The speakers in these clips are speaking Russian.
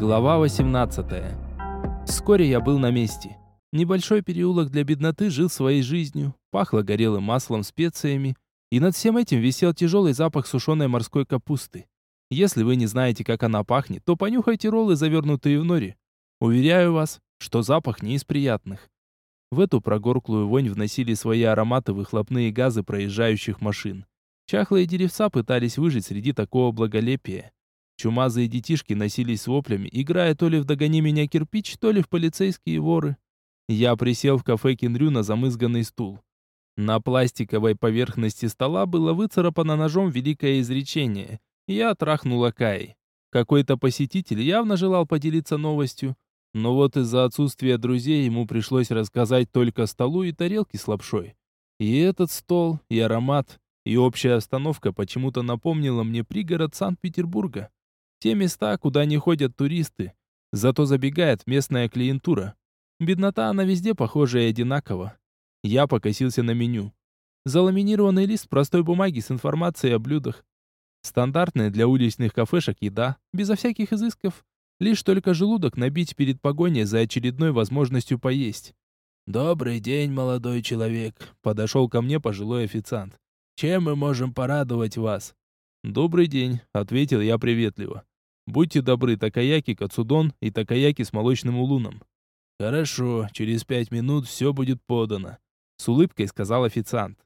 Глава 18. Вскоре я был на месте. Небольшой переулок для бедноты жил своей жизнью, пахло горелым маслом, специями, и над всем этим висел тяжелый запах сушеной морской капусты. Если вы не знаете, как она пахнет, то понюхайте роллы, завернутые в нори. Уверяю вас, что запах не из приятных. В эту прогорклую вонь вносили свои ароматы выхлопные газы проезжающих машин. Чахлые деревца пытались выжить среди такого благолепия. Чумазые детишки носились с воплями, играя то ли в «Догони меня, кирпич», то ли в «Полицейские воры». Я присел в кафе Кенрю на замызганный стул. На пластиковой поверхности стола было выцарапано ножом великое изречение. Я трахнул Акаи. Какой-то посетитель явно желал поделиться новостью, но вот из-за отсутствия друзей ему пришлось рассказать только столу и тарелке с лапшой. И этот стол, и аромат, и общая обстановка почему-то напомнила мне пригород Санкт-Петербурга. Те места, куда не ходят туристы, зато забегает местная клиентура. Беднота она везде похожа и одинакова. Я покосился на меню. Заламинированный лист простой бумаги с информацией о блюдах. Стандартная для уличных кафешек еда, безо всяких изысков. Лишь только желудок набить перед погоней за очередной возможностью поесть. «Добрый день, молодой человек», — подошел ко мне пожилой официант. «Чем мы можем порадовать вас?» «Добрый день», — ответил я приветливо. Будьте добры, такаяки кацудон и такаяки с молочным улуном. Хорошо, через пять минут все будет подано, с улыбкой сказал официант.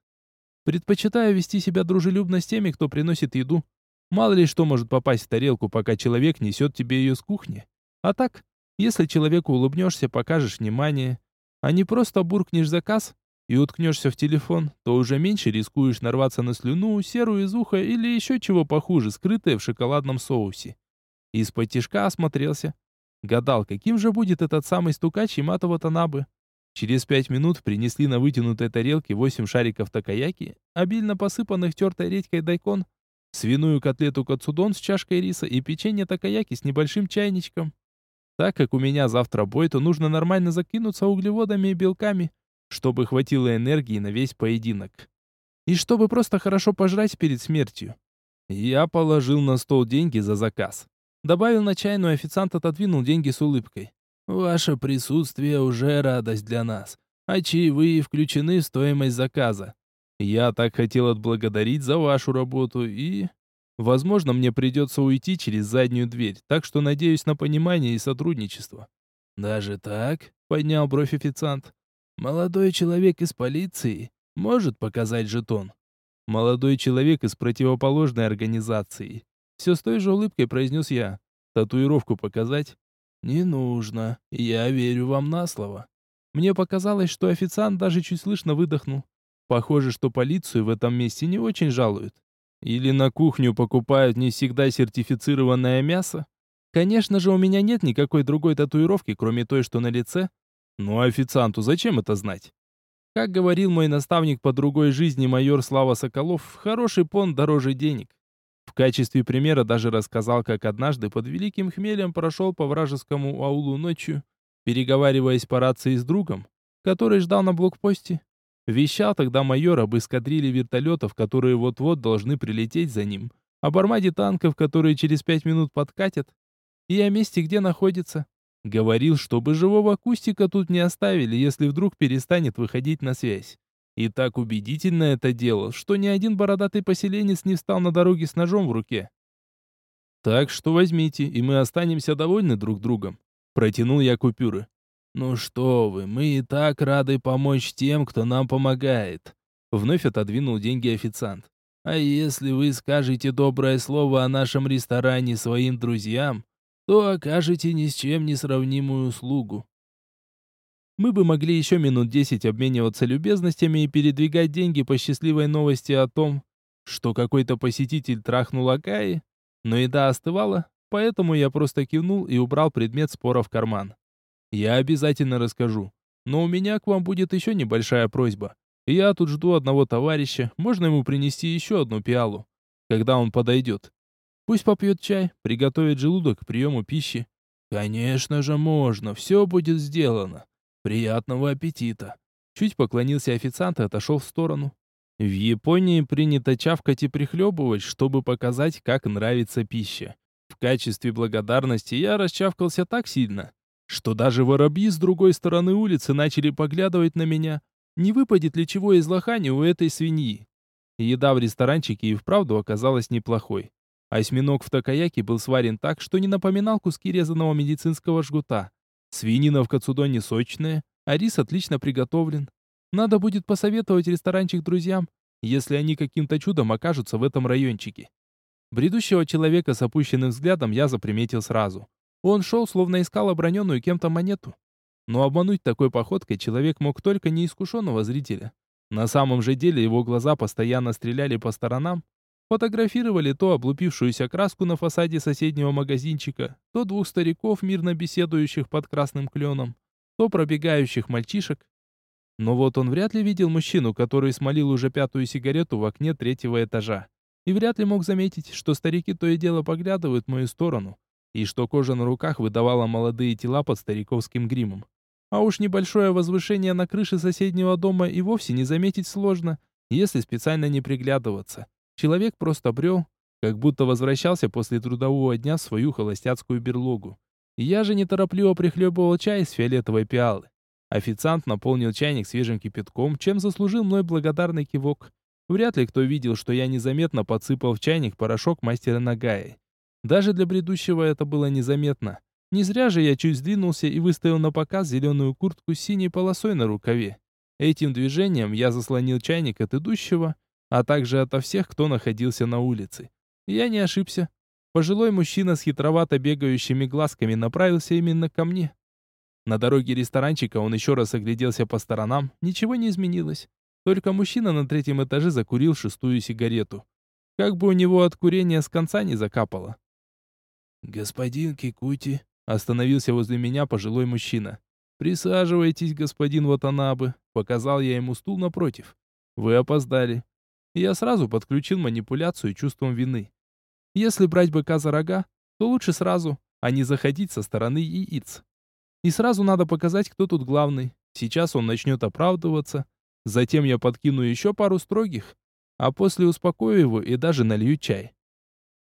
Предпочитаю вести себя дружелюбно с теми, кто приносит еду. Мало ли что может попасть в тарелку, пока человек несет тебе ее с кухни. А так, если человеку улыбнешься, покажешь внимание, а не просто буркнешь заказ и уткнешься в телефон, то уже меньше рискуешь нарваться на слюну, серую из уха или еще чего похуже, скрытое в шоколадном соусе. Из-под тишка осмотрелся. Гадал, каким же будет этот самый стукач Яматова Танабы. Через пять минут принесли на вытянутой тарелке восемь шариков такаяки, обильно посыпанных тертой редькой дайкон, свиную котлету кацудон с чашкой риса и печенье такаяки с небольшим чайничком. Так как у меня завтра бой, то нужно нормально закинуться углеводами и белками, чтобы хватило энергии на весь поединок. И чтобы просто хорошо пожрать перед смертью. Я положил на стол деньги за заказ. Добавил на чайную, официант отодвинул деньги с улыбкой. «Ваше присутствие уже радость для нас, а чаевые включены в стоимость заказа. Я так хотел отблагодарить за вашу работу и... Возможно, мне придется уйти через заднюю дверь, так что надеюсь на понимание и сотрудничество». «Даже так?» — поднял бровь официант. «Молодой человек из полиции может показать жетон?» «Молодой человек из противоположной организации. Все с той же улыбкой произнес я. Татуировку показать? Не нужно. Я верю вам на слово. Мне показалось, что официант даже чуть слышно выдохнул. Похоже, что полицию в этом месте не очень жалуют. Или на кухню покупают не всегда сертифицированное мясо? Конечно же, у меня нет никакой другой татуировки, кроме той, что на лице. Но официанту зачем это знать? Как говорил мой наставник по другой жизни майор Слава Соколов, хороший понт дороже денег. В качестве примера даже рассказал, как однажды под великим хмелем прошел по вражескому аулу ночью, переговариваясь по рации с другом, который ждал на блокпосте. Вещал тогда майор об эскадриле вертолетов, которые вот-вот должны прилететь за ним, об армаде танков, которые через пять минут подкатят, и о месте, где находится. Говорил, чтобы живого кустика тут не оставили, если вдруг перестанет выходить на связь. И так убедительно это делал, что ни один бородатый поселенец не встал на дороге с ножом в руке. «Так что возьмите, и мы останемся довольны друг другом», — протянул я купюры. «Ну что вы, мы и так рады помочь тем, кто нам помогает», — вновь отодвинул деньги официант. «А если вы скажете доброе слово о нашем ресторане своим друзьям, то окажете ни с чем не сравнимую услугу. Мы бы могли еще минут десять обмениваться любезностями и передвигать деньги по счастливой новости о том, что какой-то посетитель трахнул Акаи, но еда остывала, поэтому я просто кивнул и убрал предмет спора в карман. Я обязательно расскажу, но у меня к вам будет еще небольшая просьба. Я тут жду одного товарища, можно ему принести еще одну пиалу, когда он подойдет. Пусть попьет чай, приготовит желудок к приему пищи. Конечно же можно, все будет сделано. Приятного аппетита!» Чуть поклонился официант и отошел в сторону. В Японии принято чавкать и прихлебывать, чтобы показать, как нравится пища. В качестве благодарности я расчавкался так сильно, что даже воробьи с другой стороны улицы начали поглядывать на меня, не выпадет ли чего из лохани у этой свиньи. Еда в ресторанчике и вправду оказалась неплохой. Осьминог в такаяке был сварен так, что не напоминал куски резаного медицинского жгута. Свинина в кацудоне сочная, а рис отлично приготовлен. Надо будет посоветовать ресторанчик друзьям, если они каким-то чудом окажутся в этом райончике. Бредущего человека с опущенным взглядом я заприметил сразу. Он шел, словно искал оброненную кем-то монету. Но обмануть такой походкой человек мог только неискушенного зрителя. На самом же деле его глаза постоянно стреляли по сторонам, фотографировали то облупившуюся краску на фасаде соседнего магазинчика, то двух стариков, мирно беседующих под красным кленом, то пробегающих мальчишек. Но вот он вряд ли видел мужчину, который смолил уже пятую сигарету в окне третьего этажа. И вряд ли мог заметить, что старики то и дело поглядывают в мою сторону, и что кожа на руках выдавала молодые тела под стариковским гримом. А уж небольшое возвышение на крыше соседнего дома и вовсе не заметить сложно, если специально не приглядываться. Человек просто брел, как будто возвращался после трудового дня в свою холостяцкую берлогу. Я же неторопливо прихлебывал чай из фиолетовой пиалы. Официант наполнил чайник свежим кипятком, чем заслужил мной благодарный кивок. Вряд ли кто видел, что я незаметно подсыпал в чайник порошок мастера Нагаи. Даже для бредущего это было незаметно. Не зря же я чуть сдвинулся и выставил на показ зеленую куртку с синей полосой на рукаве. Этим движением я заслонил чайник от идущего, а также ото всех, кто находился на улице. Я не ошибся. Пожилой мужчина с хитровато бегающими глазками направился именно ко мне. На дороге ресторанчика он еще раз огляделся по сторонам, ничего не изменилось. Только мужчина на третьем этаже закурил шестую сигарету. Как бы у него от курения с конца не закапало. «Господин Кикути», — остановился возле меня пожилой мужчина. «Присаживайтесь, господин Ватанабы», — показал я ему стул напротив. «Вы опоздали». Я сразу подключил манипуляцию чувством вины. Если брать быка за рога, то лучше сразу, а не заходить со стороны яиц. И сразу надо показать, кто тут главный. Сейчас он начнет оправдываться. Затем я подкину еще пару строгих, а после успокою его и даже налью чай.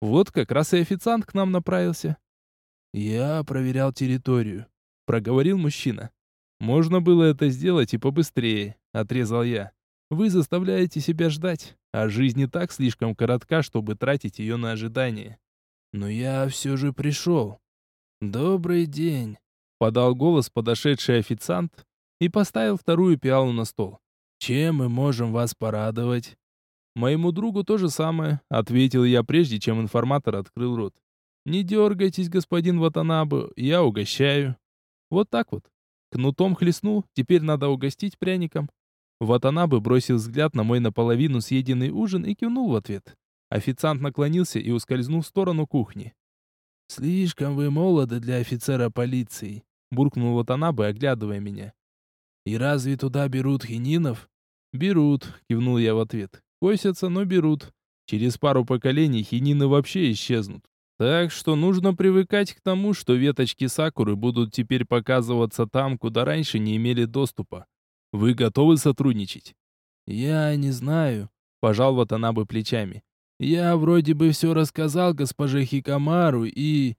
Вот как раз и официант к нам направился. «Я проверял территорию», — проговорил мужчина. «Можно было это сделать и побыстрее», — отрезал я. «Вы заставляете себя ждать, а жизнь не так слишком коротка, чтобы тратить ее на ожидание». «Но я все же пришел». «Добрый день», — подал голос подошедший официант и поставил вторую пиалу на стол. «Чем мы можем вас порадовать?» «Моему другу то же самое», — ответил я, прежде чем информатор открыл рот. «Не дергайтесь, господин Ватанабе, я угощаю». Вот так вот. Кнутом хлестнул, теперь надо угостить пряником. Ватанабе бросил взгляд на мой наполовину съеденный ужин и кивнул в ответ. Официант наклонился и ускользнул в сторону кухни. «Слишком вы молоды для офицера полиции», — буркнул Ватанабе, оглядывая меня. «И разве туда берут хининов?» «Берут», — кивнул я в ответ. «Косятся, но берут. Через пару поколений хинины вообще исчезнут. Так что нужно привыкать к тому, что веточки сакуры будут теперь показываться там, куда раньше не имели доступа. Вы готовы сотрудничать?» «Я не знаю», — пожал Ватанабе плечами. «Я вроде бы все рассказал госпоже Хикамару и...»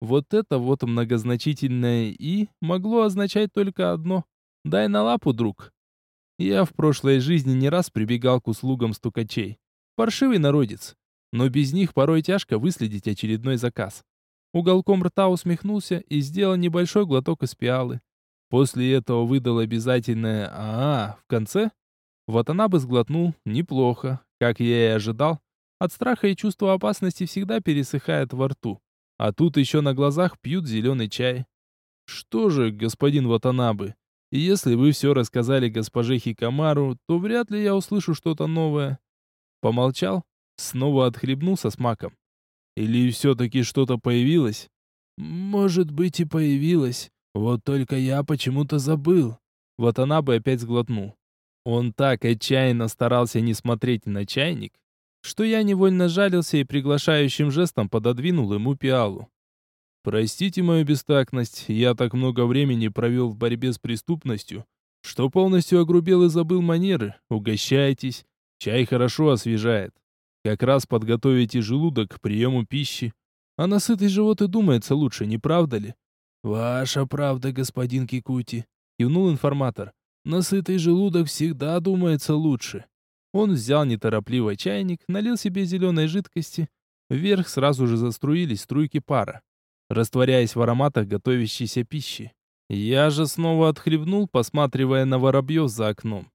Вот это вот многозначительное «и» могло означать только одно. «Дай на лапу, друг». Я в прошлой жизни не раз прибегал к услугам стукачей. Паршивый народец. Но без них порой тяжко выследить очередной заказ. Уголком рта усмехнулся и сделал небольшой глоток из пиалы. После этого выдал обязательное «а, -а в конце. Вот она бы сглотнул неплохо, как я и ожидал. От страха и чувства опасности всегда пересыхает во рту. А тут еще на глазах пьют зеленый чай. Что же, господин Ватанабы, если вы все рассказали госпоже Хикамару, то вряд ли я услышу что-то новое. Помолчал, снова отхлебнул со смаком. Или все-таки что-то появилось? Может быть и появилось. Вот только я почему-то забыл. Вот она бы опять сглотнул. Он так отчаянно старался не смотреть на чайник, что я невольно жалился и приглашающим жестом пододвинул ему пиалу. Простите мою бестактность, я так много времени провел в борьбе с преступностью, что полностью огрубел и забыл манеры. Угощайтесь, чай хорошо освежает. Как раз подготовите желудок к приему пищи. А на сытый живот и думается лучше, не правда ли? Ваша правда, господин Кикути, кивнул информатор. На сытый желудок всегда думается лучше. Он взял неторопливо чайник, налил себе зеленой жидкости. Вверх сразу же заструились струйки пара, растворяясь в ароматах готовящейся пищи. Я же снова отхлебнул, посматривая на воробьев за окном.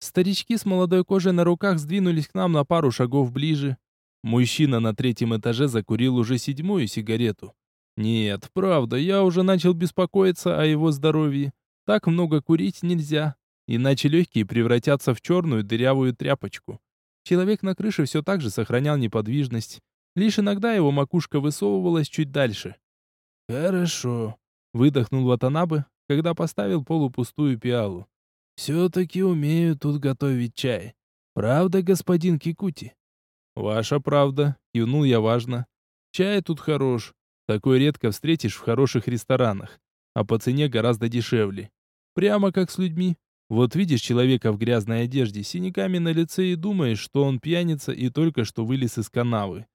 Старички с молодой кожей на руках сдвинулись к нам на пару шагов ближе. Мужчина на третьем этаже закурил уже седьмую сигарету. Нет, правда, я уже начал беспокоиться о его здоровье. Так много курить нельзя, иначе легкие превратятся в черную дырявую тряпочку. Человек на крыше все так же сохранял неподвижность. Лишь иногда его макушка высовывалась чуть дальше. «Хорошо», Выдохнул Ватанабе, когда поставил полупустую пиалу. «Все-таки умею тут готовить чай. Правда, господин Кикути?» «Ваша правда», — кивнул я важно. «Чай тут хорош. Такой редко встретишь в хороших ресторанах. А по цене гораздо дешевле. Прямо как с людьми. Вот видишь человека в грязной одежде, синяками на лице и думаешь, что он пьяница и только что вылез из канавы.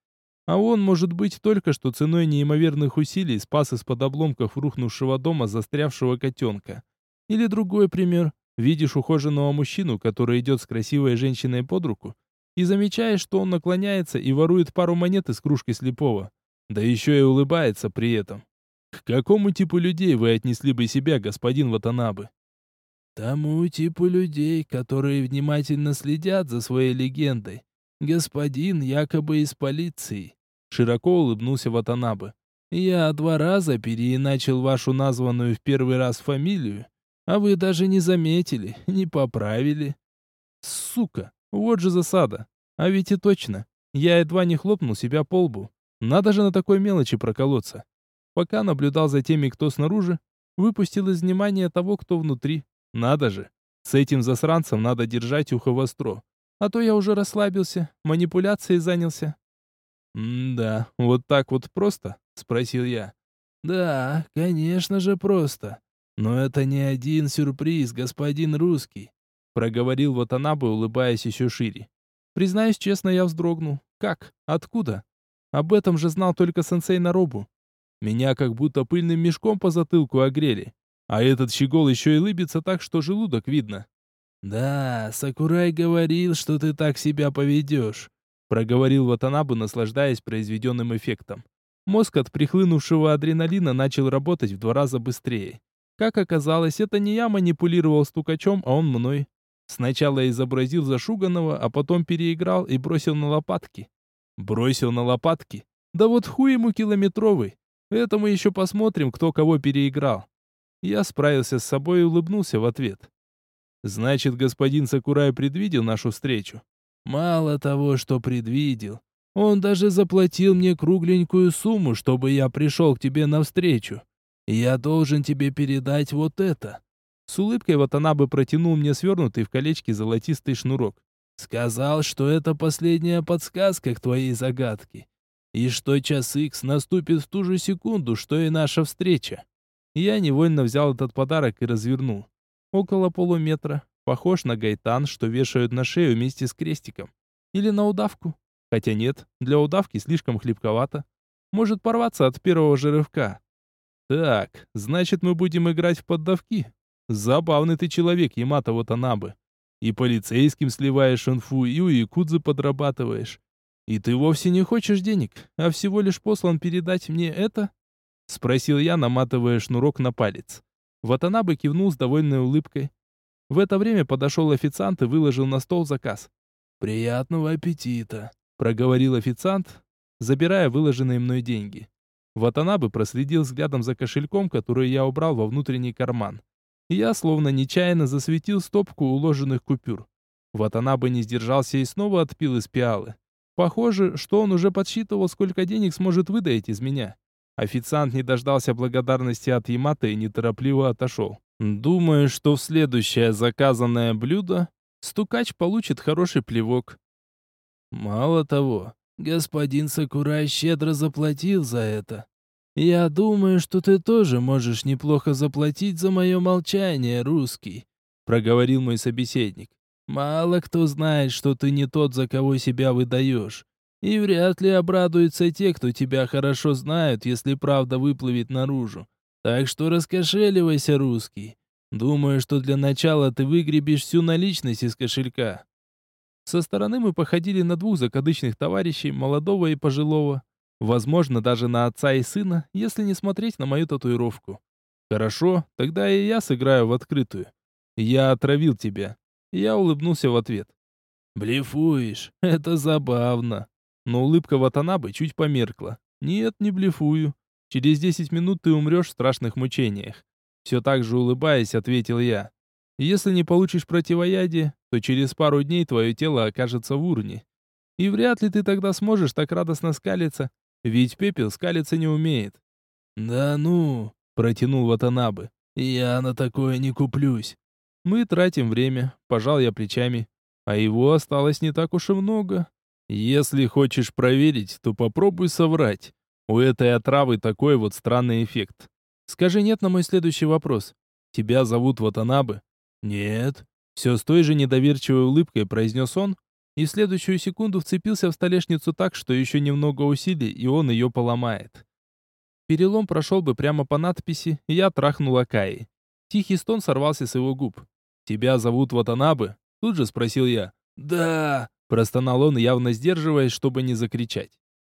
А он, может быть, только что ценой неимоверных усилий спас из-под обломков рухнувшего дома застрявшего котенка. Или другой пример. Видишь ухоженного мужчину, который идет с красивой женщиной под руку, и замечаешь, что он наклоняется и ворует пару монет из кружки слепого. Да еще и улыбается при этом. К какому типу людей вы отнесли бы себя, господин Ватанабы? Тому типу людей, которые внимательно следят за своей легендой. Господин якобы из полиции. Широко улыбнулся Ватанабе. «Я два раза переиначил вашу названную в первый раз фамилию, а вы даже не заметили, не поправили». «Сука, вот же засада. А ведь и точно. Я едва не хлопнул себя по лбу. Надо же на такой мелочи проколоться. Пока наблюдал за теми, кто снаружи, выпустил из внимания того, кто внутри. Надо же. С этим засранцем надо держать ухо востро. А то я уже расслабился, манипуляцией занялся. «Да, вот так вот просто?» — спросил я. «Да, конечно же просто. Но это не один сюрприз, господин русский», — проговорил Ватанабе, улыбаясь еще шире. Признаюсь честно, я вздрогнул. Как? Откуда? Об этом же знал только сенсей Наробу. Меня как будто пыльным мешком по затылку огрели. А этот щегол еще и лыбится так, что желудок видно. «Да, Сакурай говорил, что ты так себя поведешь проговорил Ватанабу, наслаждаясь произведенным эффектом. Мозг от прихлынувшего адреналина начал работать в два раза быстрее. Как оказалось, это не я манипулировал стукачом, а он мной. Сначала изобразил зашуганного, а потом переиграл и бросил на лопатки. Бросил на лопатки? Да вот хуй ему километровый. Это мы еще посмотрим, кто кого переиграл. Я справился с собой и улыбнулся в ответ. Значит, господин Сакурай предвидел нашу встречу. Мало того, что предвидел, он даже заплатил мне кругленькую сумму, чтобы я пришел к тебе навстречу. Я должен тебе передать вот это». С улыбкой Ватанабе протянул мне свернутый в колечке золотистый шнурок. «Сказал, что это последняя подсказка к твоей загадке, и что час икс наступит в ту же секунду, что и наша встреча». Я невольно взял этот подарок и развернул. Около полуметра, Похож на гайтан, что вешают на шею вместе с крестиком. Или на удавку. Хотя нет, для удавки слишком хлипковато. Может порваться от первого же рывка. Так, значит мы будем играть в поддавки. Забавный ты человек, Ямато Ватанабе. И полицейским сливаешь инфу, и у якудзы подрабатываешь. И ты вовсе не хочешь денег, а всего лишь послан передать мне это? Спросил я, наматывая шнурок на палец. Ватанабе кивнул с довольной улыбкой. В это время подошел официант и выложил на стол заказ. «Приятного аппетита!» — проговорил официант, забирая выложенные мной деньги. Ватанабе проследил взглядом за кошельком, который я убрал во внутренний карман. Я, словно нечаянно, засветил стопку уложенных купюр. Ватанабе не сдержался и снова отпил из пиалы. Похоже, что он уже подсчитывал, сколько денег сможет выдать из меня. Официант не дождался благодарности от Ямата и неторопливо отошел. Думаю, что в следующее заказанное блюдо стукач получит хороший плевок. Мало того, господин Сакурай щедро заплатил за это. Я думаю, что ты тоже можешь неплохо заплатить за мое молчание, русский, проговорил мой собеседник. Мало кто знает, что ты не тот, за кого себя выдаешь. И вряд ли обрадуются те, кто тебя хорошо знают, если правда выплывет наружу. Так что раскошеливайся, русский. Думаю, что для начала ты выгребешь всю наличность из кошелька. Со стороны мы походили на двух закадычных товарищей, молодого и пожилого. Возможно, даже на отца и сына, если не смотреть на мою татуировку. Хорошо, тогда и я сыграю в открытую. Я отравил тебя. Я улыбнулся в ответ. Блефуешь, это забавно. Но улыбка Ватанабы чуть померкла. Нет, не блефую. Через десять минут ты умрешь в страшных мучениях. Все так же улыбаясь, ответил я. Если не получишь противоядие, то через пару дней твое тело окажется в урне. И вряд ли ты тогда сможешь так радостно скалиться, ведь пепел скалиться не умеет. Да ну, протянул Ватанабы. Я на такое не куплюсь. Мы тратим время, пожал я плечами, а его осталось не так уж и много. Если хочешь проверить, то попробуй соврать. У этой отравы такой вот странный эффект. Скажи нет на мой следующий вопрос. Тебя зовут Ватанабе? Нет. Все с той же недоверчивой улыбкой произнес он, и в следующую секунду вцепился в столешницу так, что еще немного усилий, и он ее поломает. Перелом прошел бы прямо по надписи «Я трахнул Акаи». Тихий стон сорвался с его губ. «Тебя зовут Ватанабе?» Тут же спросил я. «Да!» – простонал он, явно сдерживаясь, чтобы не закричать.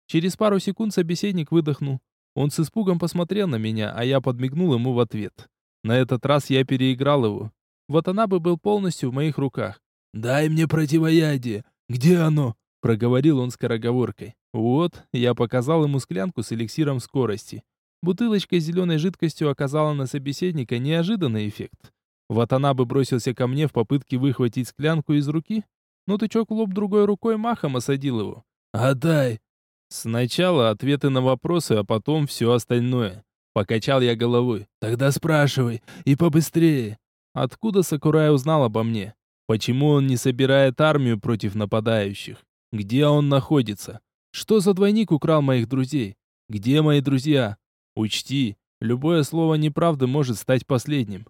Через пару секунд собеседник выдохнул. Он с испугом посмотрел на меня, а я подмигнул ему в ответ. На этот раз я переиграл его. Вот она бы был полностью в моих руках. «Дай мне противоядие! Где оно?» Проговорил он скороговоркой. Вот, я показал ему склянку с эликсиром скорости. Бутылочка с зеленой жидкостью оказала на собеседника неожиданный эффект. Вот она бы бросился ко мне в попытке выхватить склянку из руки, но тычок в лоб другой рукой махом осадил его. «Отдай! Сначала ответы на вопросы, а потом все остальное. Покачал я головой. Тогда спрашивай, и побыстрее. Откуда Сакурай узнал обо мне? Почему он не собирает армию против нападающих? Где он находится? Что за двойник украл моих друзей? Где мои друзья? Учти, любое слово неправды может стать последним.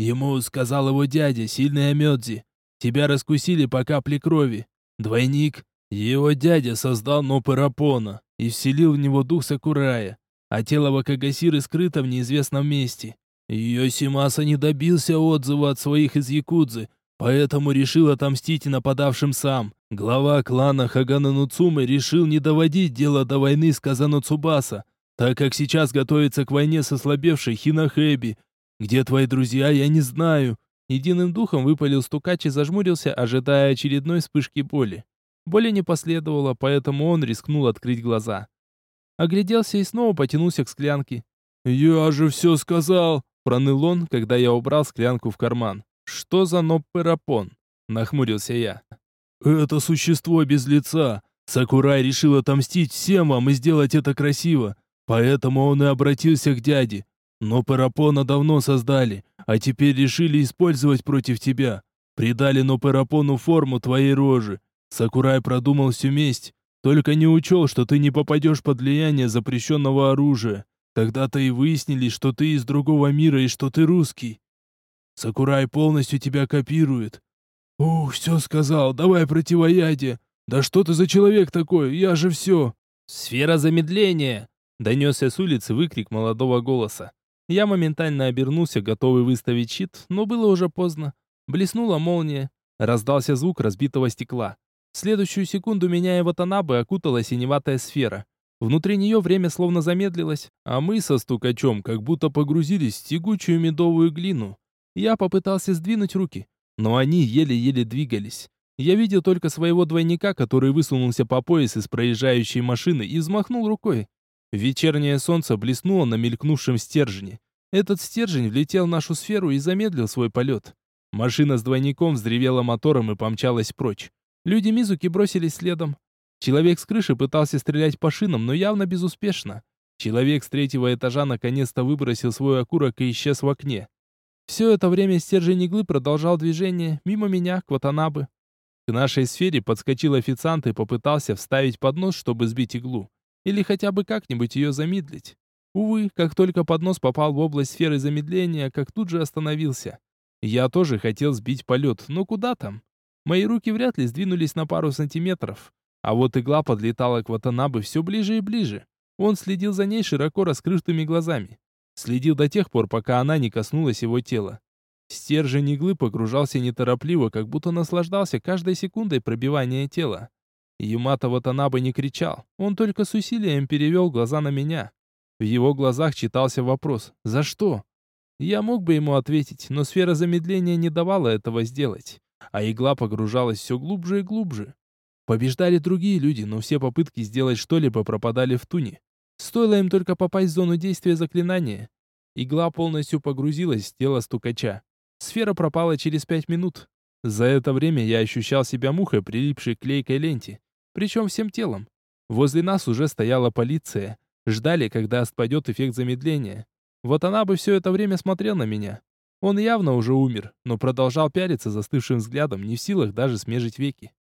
Ему сказал его дядя, сильный Амёдзи. Тебя раскусили по капле крови. Двойник его дядя создал Нопырапона и вселил в него дух Сакурая, а тело Вакагасиры скрыто в неизвестном месте. Йосимаса не добился отзыва от своих из Якудзы, поэтому решил отомстить нападавшим сам. Глава клана Хагана Нуцумы решил не доводить дело до войны с Казано Цубаса, так как сейчас готовится к войне со слабевшей Хинахэби. Где твои друзья, я не знаю. Единым духом выпалил стукач и зажмурился, ожидая очередной вспышки боли. Боли не последовало, поэтому он рискнул открыть глаза. Огляделся и снова потянулся к склянке. «Я же все сказал!» — проныл он, когда я убрал склянку в карман. «Что за нопперапон?» — нахмурился я. «Это существо без лица. Сакурай решил отомстить всем вам и сделать это красиво. Поэтому он и обратился к дяде. Но Парапона давно создали, а теперь решили использовать против тебя. Придали Ноперапону форму твоей рожи. Сакурай продумал всю месть, только не учел, что ты не попадешь под влияние запрещенного оружия. Тогда-то и выяснили, что ты из другого мира и что ты русский. Сакурай полностью тебя копирует. Ух, все сказал, давай противоядие. Да что ты за человек такой, я же все. Сфера замедления. Донесся с улицы выкрик молодого голоса. Я моментально обернулся, готовый выставить щит, но было уже поздно. Блеснула молния. Раздался звук разбитого стекла. В следующую секунду меня и Ватанабе окутала синеватая сфера. Внутри нее время словно замедлилось, а мы со стукачом как будто погрузились в тягучую медовую глину. Я попытался сдвинуть руки, но они еле-еле двигались. Я видел только своего двойника, который высунулся по пояс из проезжающей машины и взмахнул рукой. Вечернее солнце блеснуло на мелькнувшем стержне. Этот стержень влетел в нашу сферу и замедлил свой полет. Машина с двойником взревела мотором и помчалась прочь. Люди Мизуки бросились следом. Человек с крыши пытался стрелять по шинам, но явно безуспешно. Человек с третьего этажа наконец-то выбросил свой окурок и исчез в окне. Все это время стержень иглы продолжал движение, мимо меня, к Ватанабе. К нашей сфере подскочил официант и попытался вставить поднос, чтобы сбить иглу. Или хотя бы как-нибудь ее замедлить. Увы, как только поднос попал в область сферы замедления, как тут же остановился. Я тоже хотел сбить полет, но куда там? Мои руки вряд ли сдвинулись на пару сантиметров. А вот игла подлетала к Ватанабе все ближе и ближе. Он следил за ней широко раскрытыми глазами. Следил до тех пор, пока она не коснулась его тела. Стержень иглы погружался неторопливо, как будто наслаждался каждой секундой пробивания тела. Юмата Ватанаба не кричал, он только с усилием перевел глаза на меня. В его глазах читался вопрос «За что?». Я мог бы ему ответить, но сфера замедления не давала этого сделать, а игла погружалась все глубже и глубже. Побеждали другие люди, но все попытки сделать что-либо пропадали в туне. Стоило им только попасть в зону действия заклинания. Игла полностью погрузилась в тело стукача. Сфера пропала через пять минут. За это время я ощущал себя мухой, прилипшей к клейкой ленте. Причем всем телом. Возле нас уже стояла полиция. Ждали, когда спадет эффект замедления. Вот она бы все это время смотрел на меня. Он явно уже умер, но продолжал пялиться застывшим взглядом, не в силах даже смежить веки.